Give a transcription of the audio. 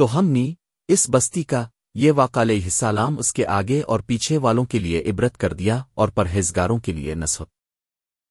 تو ہم نے اس بستی کا یہ واقع السلام اس کے آگے اور پیچھے والوں کے لیے عبرت کر دیا اور پرہیزگاروں کے لیے نصحت